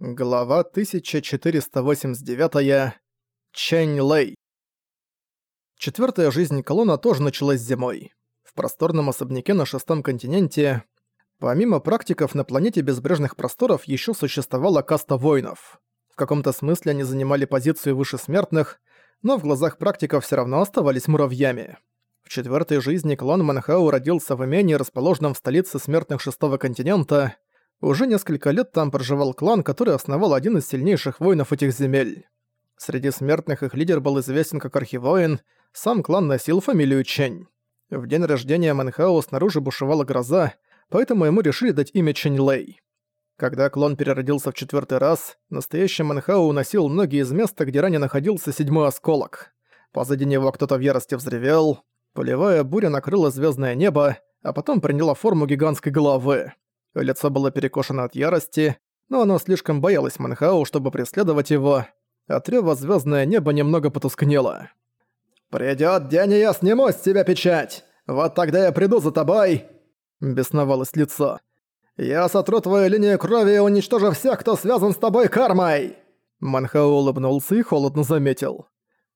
Глава 1489. Чэнь Лэй. Четвертая жизнь колонна тоже началась зимой. В просторном особняке на шестом континенте, помимо практиков на планете безбрежных просторов, еще существовала каста воинов. В каком-то смысле они занимали позицию выше смертных, но в глазах практиков все равно оставались муравьями. В четвертой жизни клан Манхау родился в имении, расположенном в столице смертных шестого континента – уже несколько лет там проживал клан, который основал один из сильнейших воинов этих земель. Среди смертных их лидер был известен как Архивоин, сам клан носил фамилию Чэнь. В день рождения Мэнхао снаружи бушевала гроза, поэтому ему решили дать имя Чэнь Лэй. Когда клон переродился в четвертый раз, настоящий Мэнхао уносил многие из места, где ранее находился седьмой осколок. Позади него кто-то в ярости взревел, полевая буря накрыла звездное небо, а потом приняла форму гигантской головы. Лицо было перекошено от ярости, но оно слишком боялось Манхау, чтобы преследовать его. От рёва звёздное небо немного потускнело. «Придёт день, и я сниму с тебя печать! Вот тогда я приду за тобой!» Бесновалось лицо. «Я сотру твою линию крови и уничтожу всех, кто связан с тобой кармой!» Манхау улыбнулся и холодно заметил.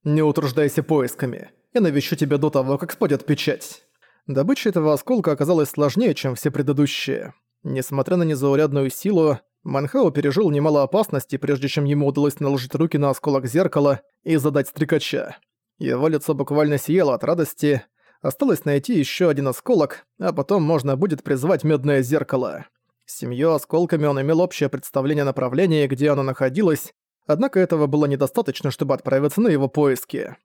«Не утруждайся поисками. Я навещу тебя до того, как спадёт печать». Добыча этого осколка оказалась сложнее, чем все предыдущие. Несмотря на незаурядную силу, Манхао пережил немало опасностей, прежде чем ему удалось наложить руки на осколок зеркала и задать стрекача. Его лицо буквально сияло от радости. Осталось найти еще один осколок, а потом можно будет призвать медное зеркало. С семью осколками он имел общее представление о направлении, где оно находилось, однако этого было недостаточно, чтобы отправиться на его поиски.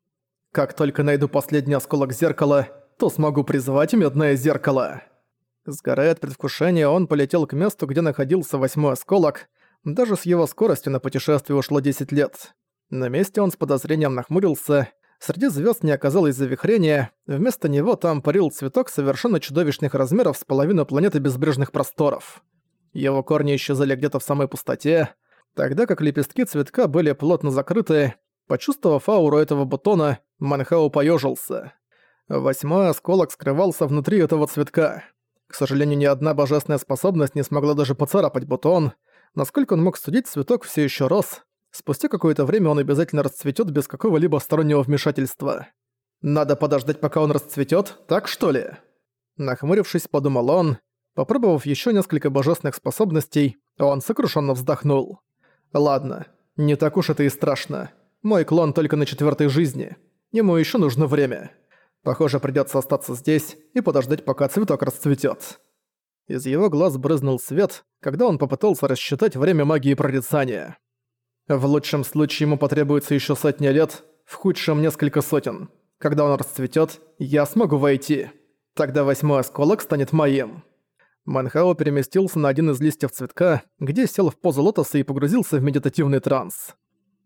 Как только найду последний осколок зеркала, то смогу призвать медное зеркало. Сгорая от предвкушения, он полетел к месту, где находился восьмой осколок. Даже с его скоростью на путешествие ушло 10 лет. На месте он с подозрением нахмурился. Среди звезд не оказалось завихрения, вместо него там парил цветок совершенно чудовищных размеров с половины планеты безбрежных просторов. Его корни исчезали где-то в самой пустоте, тогда как лепестки цветка были плотно закрыты. Почувствовав ауру этого бутона, Манхау поежился. Восьмой осколок скрывался внутри этого цветка. К сожалению, ни одна божественная способность не смогла даже поцарапать бутон. Насколько он мог судить, цветок все еще рос. Спустя какое-то время он обязательно расцветет без какого-либо стороннего вмешательства. «Надо подождать, пока он расцветет, так что ли?» Нахмурившись, подумал он. Попробовав еще несколько божественных способностей, он сокрушенно вздохнул. «Ладно, не так уж это и страшно. Мой клон только на четвертой жизни. Ему еще нужно время». Похоже, придётся остаться здесь и подождать, пока цветок расцветёт. Из его глаз брызнул свет, когда он попытался рассчитать время магии прорицания. В лучшем случае ему потребуется ещё сотня лет, в худшем несколько сотен. Когда он расцветёт, я смогу войти. Тогда восьмой осколок станет моим. Манхао переместился на один из листьев цветка, где сел в позу лотоса и погрузился в медитативный транс.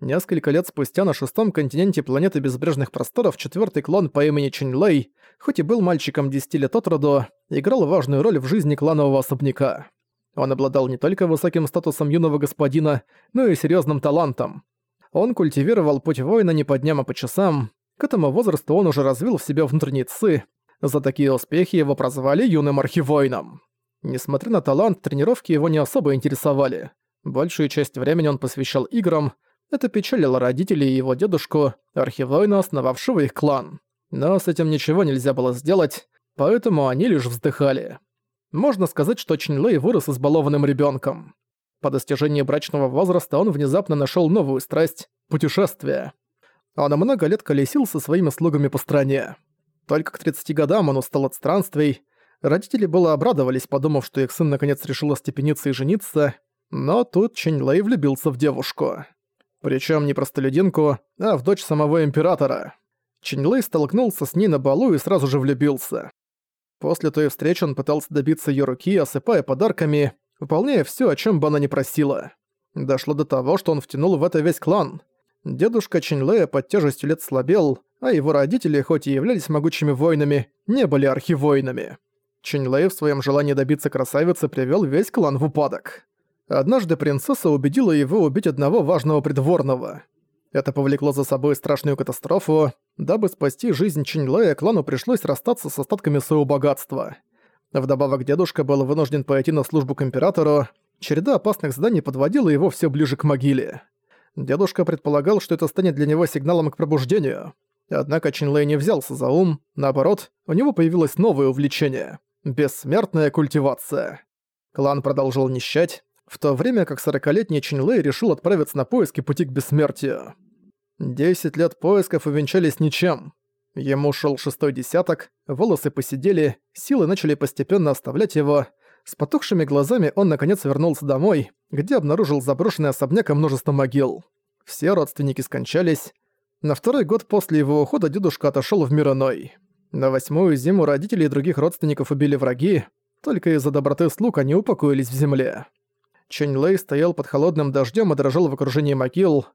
Несколько лет спустя на шестом континенте планеты Безбрежных Просторов четвертый клон по имени Чинь Лэй, хоть и был мальчиком 10 лет от роду, играл важную роль в жизни кланового особняка. Он обладал не только высоким статусом юного господина, но и серьезным талантом. Он культивировал путь воина не по дням, а по часам. К этому возрасту он уже развил в себе внутренние ци. За такие успехи его прозвали юным архивоином. Несмотря на талант, тренировки его не особо интересовали. Большую часть времени он посвящал играм, это печалило родителей и его дедушку, архивойна, основавшего их клан. Но с этим ничего нельзя было сделать, поэтому они лишь вздыхали. Можно сказать, что Чин Лэй вырос избалованным ребенком. По достижении брачного возраста он внезапно нашел новую страсть – путешествие. Он много лет колесил со своими слугами по стране. Только к 30 годам он устал от странствий. Родители было обрадовались, подумав, что их сын наконец решил остепениться и жениться, но тут Чин Лэй влюбился в девушку. Причем не простолюдинку, а в дочь самого императора. Чинлэй столкнулся с ней на балу и сразу же влюбился. После той встречи он пытался добиться ее руки, осыпая подарками, выполняя все, о чем бы она ни просила. Дошло до того, что он втянул в это весь клан. Дедушка Чинлэя под тяжестью лет слабел, а его родители, хоть и являлись могучими воинами, не были архивоинами. Чинлэй в своем желании добиться красавицы привел весь клан в упадок. Однажды принцесса убедила его убить одного важного придворного. Это повлекло за собой страшную катастрофу. Дабы спасти жизнь Чиньлэя, клану пришлось расстаться с остатками своего богатства. Вдобавок дедушка был вынужден пойти на службу к императору. череда опасных заданий подводила его все ближе к могиле. Дедушка предполагал, что это станет для него сигналом к пробуждению. Однако Чинлэй не взялся за ум, наоборот, у него появилось новое увлечение – бессмертная культивация. Клан продолжил нищать, в то время как сорокалетний Чинлэй решил отправиться на поиски пути к бессмертию. Десять лет поисков увенчались ничем. Ему шел шестой десяток, волосы посидели, силы начали постепенно оставлять его. С потухшими глазами он наконец вернулся домой, где обнаружил заброшенный особняк и множество могил. Все родственники скончались. На второй год после его ухода дедушка отошел в мир иной. На восьмую зиму родителей и других родственников убили враги, только из-за доброты слуг они упокоились в земле. Чэнь Лэй стоял под холодным дождем и дрожал в окружении могил.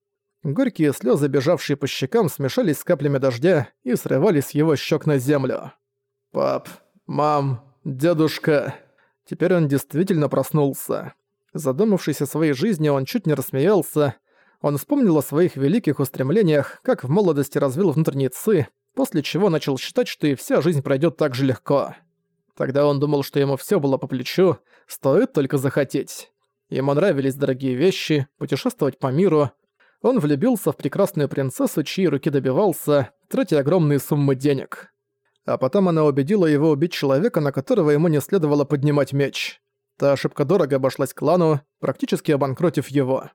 Горькие слезы, бежавшие по щекам, смешались с каплями дождя и срывались с его щек на землю. «Пап, мам, дедушка...» Теперь он действительно проснулся. Задумавшись о своей жизни, он чуть не рассмеялся. Он вспомнил о своих великих устремлениях, как в молодости развил внутренние ци, после чего начал считать, что и вся жизнь пройдет так же легко. Тогда он думал, что ему все было по плечу, стоит только захотеть. Ему нравились дорогие вещи, путешествовать по миру. Он влюбился в прекрасную принцессу, чьи руки добивался, тратя огромные суммы денег. А потом она убедила его убить человека, на которого ему не следовало поднимать меч. Та ошибка дорого обошлась клану, практически обанкротив его.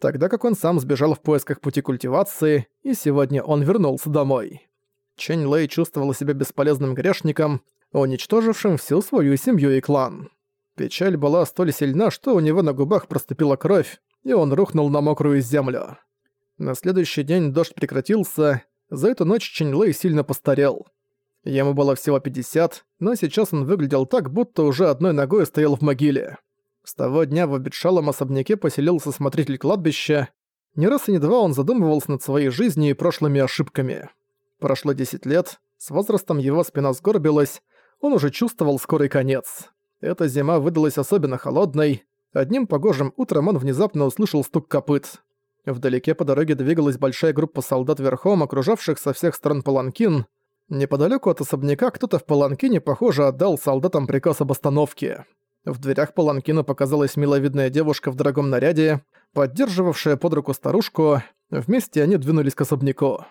Тогда как он сам сбежал в поисках пути культивации, и сегодня он вернулся домой. Чэнь Лэй чувствовал себя бесполезным грешником, уничтожившим всю свою семью и клан. Печаль была столь сильна, что у него на губах проступила кровь, и он рухнул на мокрую землю. На следующий день дождь прекратился, за эту ночь Чэнь Лэй сильно постарел. Ему было всего 50, но сейчас он выглядел так, будто уже одной ногой стоял в могиле. С того дня в обетшалом особняке поселился смотритель кладбища. Не раз и не два он задумывался над своей жизнью и прошлыми ошибками. Прошло 10 лет, с возрастом его спина сгорбилась, он уже чувствовал скорый конец. Эта зима выдалась особенно холодной. Одним погожим утром он внезапно услышал стук копыт. Вдалеке по дороге двигалась большая группа солдат верхом, окружавших со всех сторон паланкин. Неподалеку от особняка кто-то в паланкине, похоже, отдал солдатам приказ об остановке. В дверях паланкина показалась миловидная девушка в дорогом наряде, поддерживавшая под руку старушку. Вместе они двинулись к особняку.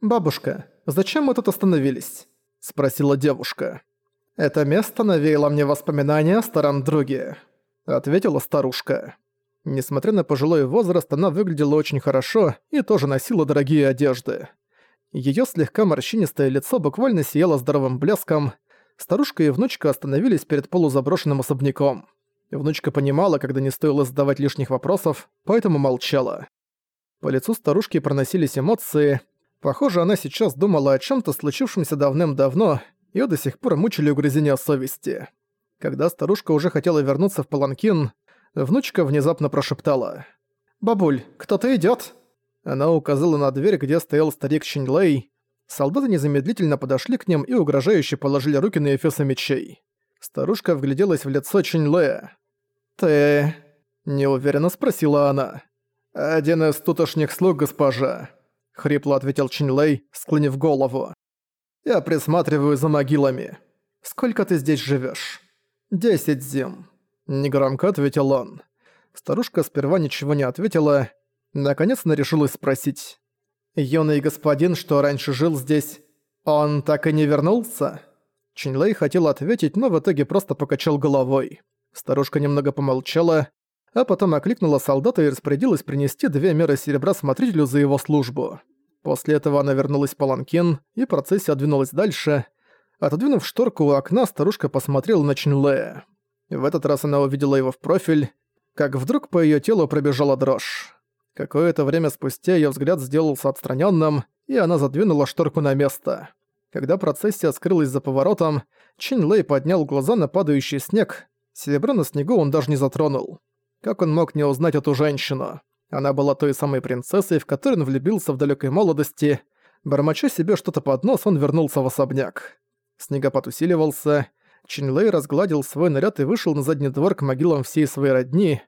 «Бабушка, зачем мы тут остановились?» – спросила девушка. «Это место навеяло мне воспоминания о старом друге», — ответила старушка. Несмотря на пожилой возраст, она выглядела очень хорошо и тоже носила дорогие одежды. Её слегка морщинистое лицо буквально сияло здоровым блеском. Старушка и внучка остановились перед полузаброшенным особняком. Внучка понимала, когда не стоило задавать лишних вопросов, поэтому молчала. По лицу старушки проносились эмоции. Похоже, она сейчас думала о чём-то случившемся давным-давно Её до сих пор мучили угрызения совести. Когда старушка уже хотела вернуться в Паланкин, внучка внезапно прошептала. «Бабуль, кто-то идёт?» Она указала на дверь, где стоял старик Чинлей. Солдаты незамедлительно подошли к ним и угрожающе положили руки на эфесы мечей. Старушка вгляделась в лицо Чинлея. «Ты...» – неуверенно спросила она. «Один из тутошних слуг, госпожа», – хрипло ответил Чинлей, склонив голову. Я присматриваю за могилами. Сколько ты здесь живешь? Десять зим. Негромко ответил он. Старушка сперва ничего не ответила. Наконец она решилась спросить. «Юный господин, что раньше жил здесь, он так и не вернулся?» Чинлей хотел ответить, но в итоге просто покачал головой. Старушка немного помолчала, а потом окликнула солдата и распорядилась принести две меры серебра смотрителю за его службу. После этого она вернулась в Паланкин, и процессия двинулась дальше. Отодвинув шторку у окна, старушка посмотрела на Чинлея. В этот раз она увидела его в профиль, как вдруг по её телу пробежала дрожь. Какое-то время спустя её взгляд сделался отстранённым, и она задвинула шторку на место. Когда процессия скрылась за поворотом, Чин Лэй поднял глаза на падающий снег. Серебро на снегу он даже не затронул. Как он мог не узнать эту женщину? Она была той самой принцессой, в которую он влюбился в далекой молодости. Бормоча себе что-то под нос, он вернулся в особняк. Снегопад усиливался. Чинлей разгладил свой наряд и вышел на задний двор к могилам всей своей родни.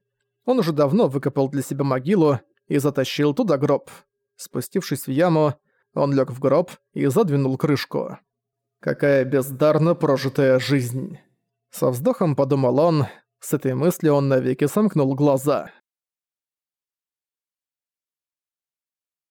Он уже давно выкопал для себя могилу и затащил туда гроб. Спустившись в яму, он лег в гроб и задвинул крышку. Какая бездарно прожитая жизнь. Со вздохом подумал он, С этой мыслью он навеки сомкнул глаза.